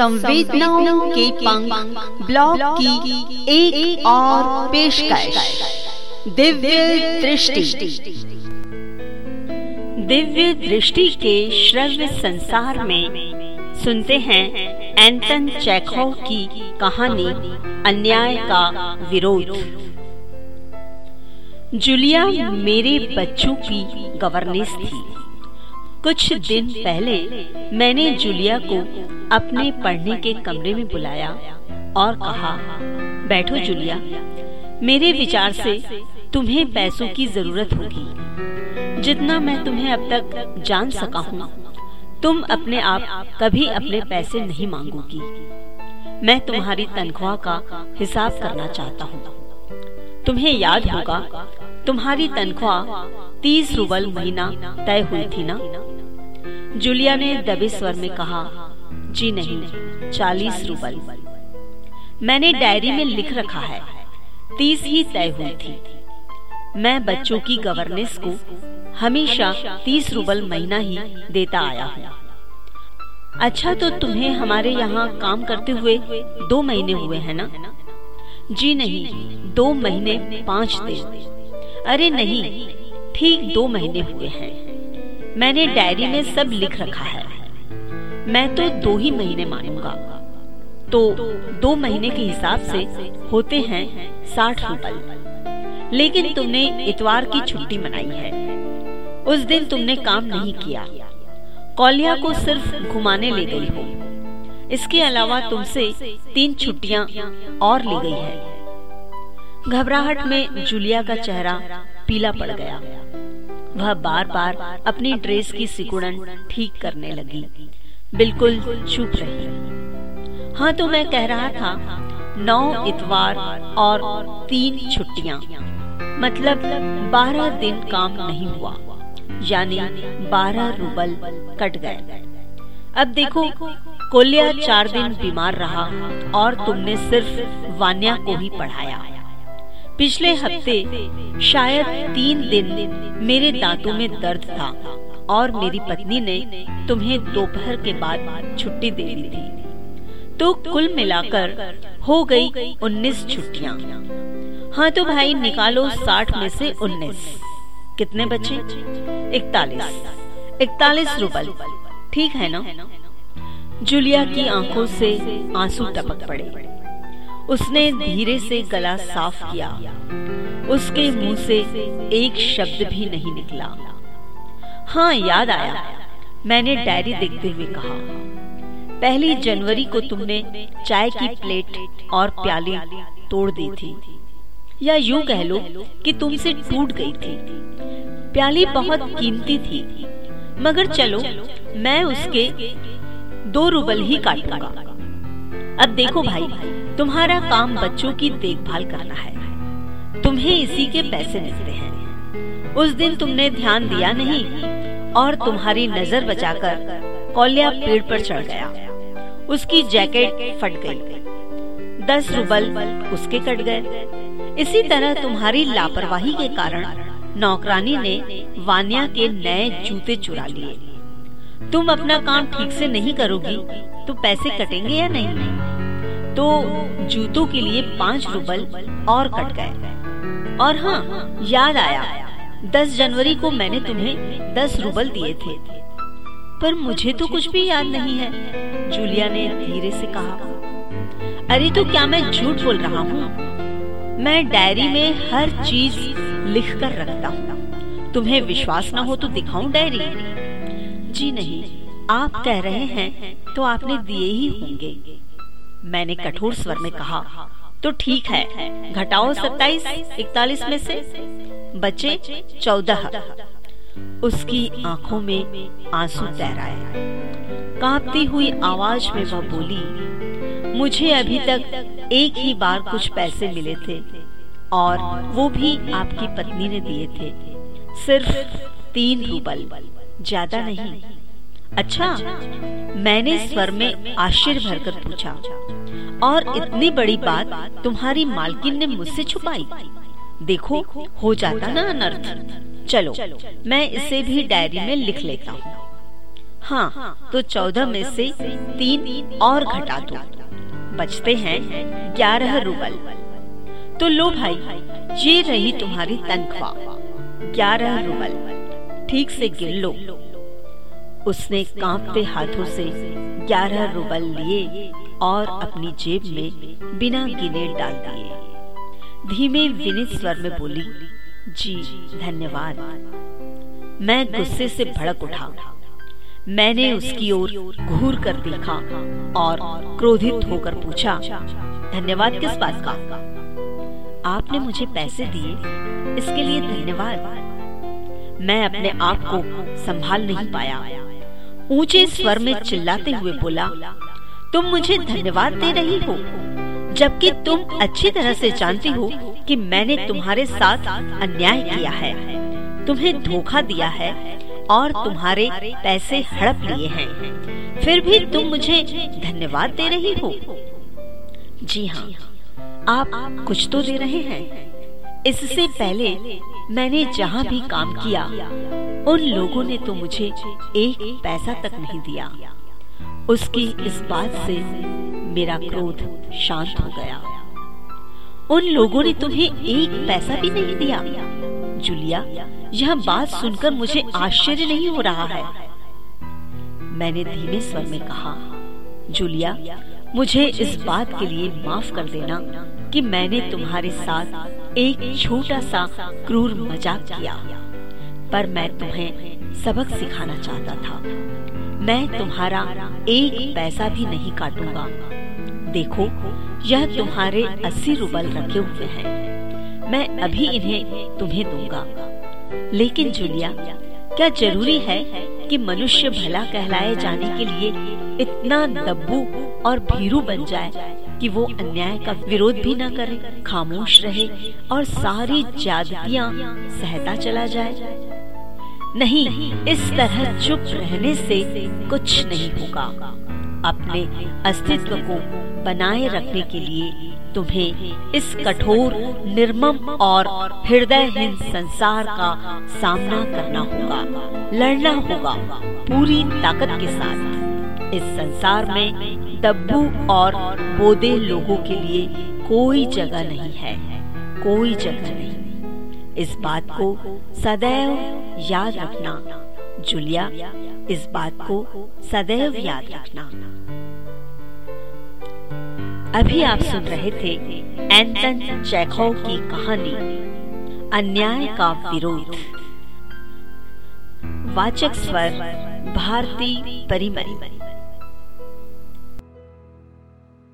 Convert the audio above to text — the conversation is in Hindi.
संवेदनाओं के पंख ब्लॉग की एक, एक और पेशकश। दिव्य दृष्टि। दिव्य दृष्टि के श्रव्य संसार में सुनते हैं एंटन चेखोव की कहानी अन्याय का विरोध। जूलिया मेरे बच्चों की गवर्नेंस थी। कुछ दिन पहले मैंने जूलिया को अपने पढ़ने के कमरे में बुलाया और कहा, बैठो जूलिया, मेरे विचार से तुम्हें पैसों की ज़रूरत होगी। जितना मैं तुम्हें अब तक जान सका हूँ, तुम अपने आप कभी अपने पैसे नहीं मांगोगी। मैं तुम्हारी तनख्वाह का हिसाब करना चाहता हूँ। तुम्हें याद होगा, तुम्हारी तनख्वाह तीस रूबल महीना तय हुई थी ना? जूलिया ने दबे स्वर में कहा जी नहीं चालीस रूबल मैंने डायरी में लिख रखा है। तीस ही तय हुई थी। मैं बच्चों की गवर्नेंस को हमेशा तीस रूबल महीना ही देता आया हूँ। अच्छा तो तुम्हें हमारे यहाँ काम करते हुए दो महीने हुए हैं ना? जी नहीं दो महीने पाँच दिन। अरे नहीं ठीक दो महीने हुए हैं। मैंने डायरी में सब लिख रखा है। मैं तो दो ही महीने मानूँगा। तो दो महीने के हिसाब से होते हैं साठ रुपए। लेकिन तुमने इतवार की छुट्टी मनाई है। उस दिन तुमने काम नहीं किया। कौलिया को सिर्फ़ घुमाने ले गई हो। इसके अलावा तुमसे तीन छुट्टियाँ और ली गई है। घबराहट में जूलिया का चेहरा पीला पड़ गया। वह बार बार अपनी ड्रेस की सिकुड़न ठीक करने लगी। बिल्कुल चुप रही। हाँ तो मैं कह रहा था, नौ इतवार और तीन छुट्टियाँ। मतलब बारह दिन काम नहीं हुआ, यानी बारह रूबल कट गए। अब देखो, कोलिया चार दिन बीमार रहा और तुमने सिर्फ़ वान्या को ही पढ़ाया। पिछले हफ़्ते शायद तीन दिन मेरे दांतों में दर्द था। और मेरी पत्नी ने तुम्हें दोपहर के बाद छुट्टी दे दी थी। तो कुल मिलाकर हो गई उन्नीस छुट्टियाँ। हाँ तो भाई, निकालो साठ में से उन्नीस। कितने बचे? इकतालीस। इकतालीस रूपल। ठीक है ना? जूलिया की आँखों से आँसू टपक पड़े। उसने धीरे से गला साफ़ किया। उसके मुँह से एक शब्द भी नहीं निकला। हाँ याद आया। मैंने डायरी देखते हुए कहा, पहली जनवरी को तुमने चाय की प्लेट और प्याली तोड़ दी थी। या यूँ कह लो कि तुमसे टूट गई थी। प्याली बहुत कीमती थी, मगर चलो, मैं उसके दो रूबल ही काट काटूँगा। अब देखो भाई, तुम्हारा काम बच्चों की देखभाल करना है। तुम्हें इसी के पैसे मिलते हैं। उस दिन तुमने ध्यान दिया नहीं और तुम्हारी नज़र बचाकर कौलिया पेड़ पर चढ़ गया। उसकी जैकेट फट गई। दस रूबल उसके कट गए। इसी तरह तुम्हारी लापरवाही के कारण नौकरानी ने वानिया के नए जूते चुरा लिए। तुम अपना काम ठीक से नहीं करोगी तो पैसे कटेंगे या नहीं? तो जूतों के लिए पाँच रूबल और कट गए। और हाँ याद आया दस जनवरी को मैंने तुम्हें दस रूबल दिए थे। पर मुझे तो कुछ भी याद नहीं है, जूलिया ने धीरे से कहा। अरे तो क्या मैं झूठ बोल रहा हूँ? मैं डायरी में हर चीज़ लिख कर रखता हूँ। तुम्हें विश्वास न हो तो दिखाऊँ डायरी? जी नहीं, आप कह रहे हैं तो आपने दिए ही होंगे। मैंने कठोर स्वर में कहा तो ठीक है, घटाओ सत्ताईस, इकतालीस में से। बचे चौदह। उसकी आँखों में आँसू तैराए। कांपती हुई आवाज़ में वह बोली, मुझे अभी तक एक ही बार कुछ पैसे मिले थे और वो भी आपकी पत्नी ने दिए थे। सिर्फ़ तीन रूबल ज़्यादा नहीं। अच्छा मैंने स्वर में आश्चर्य भरकर पूछा, और इतनी बड़ी बात तुम्हारी मालकिन ने मुझसे छुपाई? देखो हो जाता ना अनर्थ चलो मैं इसे भी डायरी में लिख लेता हूँ। हाँ। तो चौदह में से तीन और घटा दो। बचते हैं ग्यारह रूबल। तो लो भाई ये रही तुम्हारी तनख्वाह। ग्यारह रूबल। ठीक से गिन लो। उसने कांपते हाथों से ग्यारह रूबल लिए और अपनी जेब में बिना गिने डाल दिए। धीमे विनित स्वर में बोली, जी, धन्यवाद। मैं गुस्से से भड़क उठा। मैंने उसकी ओर घूर कर देखा और क्रोधित होकर पूछा, धन्यवाद किस बात का? आपने मुझे पैसे दिए, इसके लिए धन्यवाद। मैं अपने आप को संभाल नहीं पाया। ऊँचे स्वर में चिल्लाते हुए बोला, तुम मुझे धन्यवाद दे रही हो? जबकि तुम अच्छी तरह से जानती हो कि मैंने तुम्हारे साथ अन्याय किया है। तुम्हें धोखा दिया है और तुम्हारे पैसे हड़प लिए हैं। फिर भी तुम मुझे धन्यवाद दे रही हो। जी हाँ आप कुछ तो दे रहे हैं। इससे पहले मैंने जहाँ भी काम किया, उन लोगों ने तो मुझे एक पैसा तक नहीं दिया। उसकी इस बात से मेरा क्रोध शांत हो गया। उन लोगों ने तुम्हें एक पैसा भी नहीं दिया। जुलिया, यह बात सुनकर मुझे आश्चर्य नहीं हो रहा है। मैंने धीमे स्वर में कहा, जुलिया, मुझे इस बात के लिए माफ़ कर देना कि मैंने तुम्हारे साथ एक छोटा सा क्रूर मज़ाक किया। पर मैं तुम्हें सबक सिखाना चाहता था। मैं तुम्हारा एक पैसा भी नहीं काटूँगा। देखो, यह तुम्हारे अस्सी रूबल रखे हुए हैं। मैं अभी इन्हें तुम्हें दूँगा। लेकिन जूलिया, क्या ज़रूरी है कि मनुष्य भला कहलाए जाने के लिए इतना दब्बू और भीरू बन जाए कि वो अन्याय का विरोध भी न करे, खामोश रहे और सारी ज्यादतियाँ सहता चला जाए? नहीं, इस तरह चुप रहने से कुछ नहीं होगा। अपने अस्तित्व को बनाए रखने के लिए तुम्हें इस कठोर, निर्मम और हृदयहीन संसार का सामना करना होगा, लड़ना होगा पूरी ताकत के साथ। इस संसार में दब्बू और बोदे लोगों के लिए कोई जगह नहीं है, कोई जगह नहीं। इस बात को सदैव याद रखना, जुलिया, इस बात को सदैव याद रखना। अभी आप सुन रहे थे एंटन चैखो की कहानी, अन्याय का विरोध। वाचक स्वर, भारती परिमरी